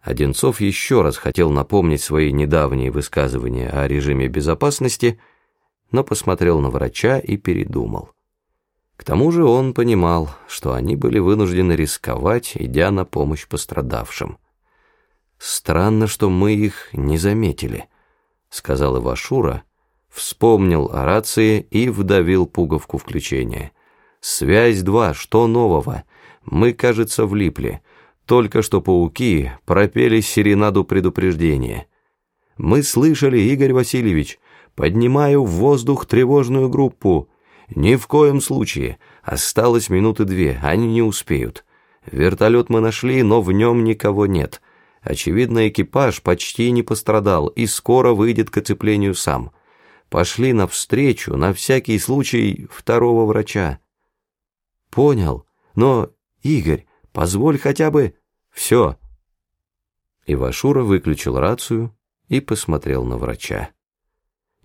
Одинцов еще раз хотел напомнить свои недавние высказывания о режиме безопасности, но посмотрел на врача и передумал. К тому же он понимал, что они были вынуждены рисковать, идя на помощь пострадавшим. «Странно, что мы их не заметили», — сказал Ивашура, вспомнил о рации и вдавил пуговку включения. «Связь 2, что нового? Мы, кажется, влипли». Только что пауки пропели серенаду предупреждения. «Мы слышали, Игорь Васильевич, поднимаю в воздух тревожную группу. Ни в коем случае. Осталось минуты две, они не успеют. Вертолет мы нашли, но в нем никого нет. Очевидно, экипаж почти не пострадал и скоро выйдет к оцеплению сам. Пошли навстречу, на всякий случай, второго врача». «Понял, но, Игорь, позволь хотя бы...» Все. Ивашура выключил рацию и посмотрел на врача.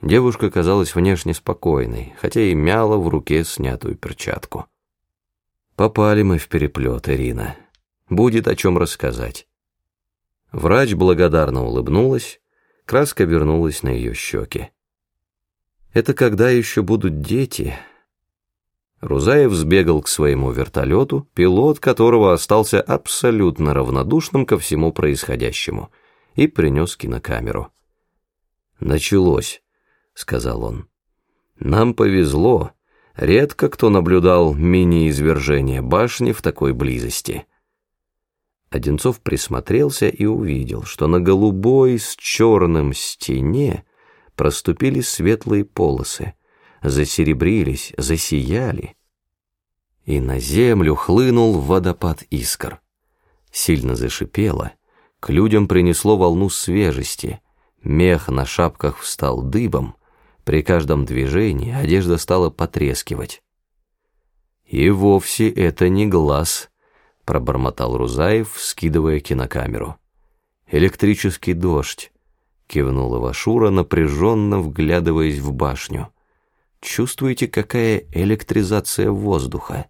Девушка казалась внешне спокойной, хотя и мяла в руке снятую перчатку. Попали мы в переплет, Ирина. Будет о чем рассказать. Врач благодарно улыбнулась, краска вернулась на ее щеки. Это когда еще будут дети... Рузаев сбегал к своему вертолету, пилот которого остался абсолютно равнодушным ко всему происходящему, и принес кинокамеру. «Началось», — сказал он. «Нам повезло. Редко кто наблюдал мини-извержение башни в такой близости». Одинцов присмотрелся и увидел, что на голубой с черным стене проступили светлые полосы — засеребрились, засияли, и на землю хлынул водопад искр. Сильно зашипело, к людям принесло волну свежести, мех на шапках встал дыбом, при каждом движении одежда стала потрескивать. «И вовсе это не глаз», — пробормотал Рузаев, скидывая кинокамеру. «Электрический дождь», — кивнула Вашура, напряженно вглядываясь в башню. Чувствуете, какая электризация воздуха?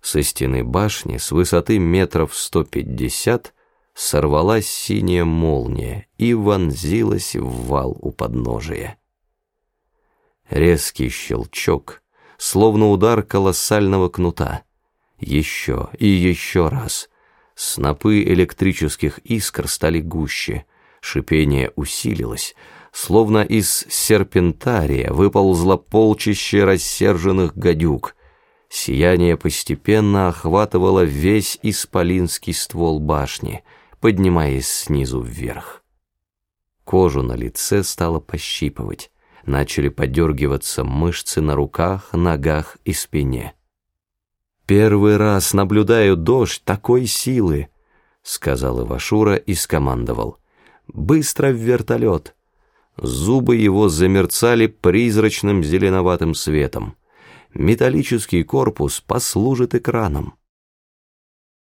Со стены башни с высоты метров 150 сорвалась синяя молния и вонзилась в вал у подножия. Резкий щелчок, словно удар колоссального кнута. Еще и еще раз. Снопы электрических искр стали гуще, шипение усилилось, словно из серпентария выползло полчище рассерженных гадюк. Сияние постепенно охватывало весь исполинский ствол башни, поднимаясь снизу вверх. Кожу на лице стало пощипывать, начали подергиваться мышцы на руках, ногах и спине. «Первый раз наблюдаю дождь такой силы», — сказал Ивашура и скомандовал. «Быстро в вертолет!» Зубы его замерцали призрачным зеленоватым светом. Металлический корпус послужит экраном.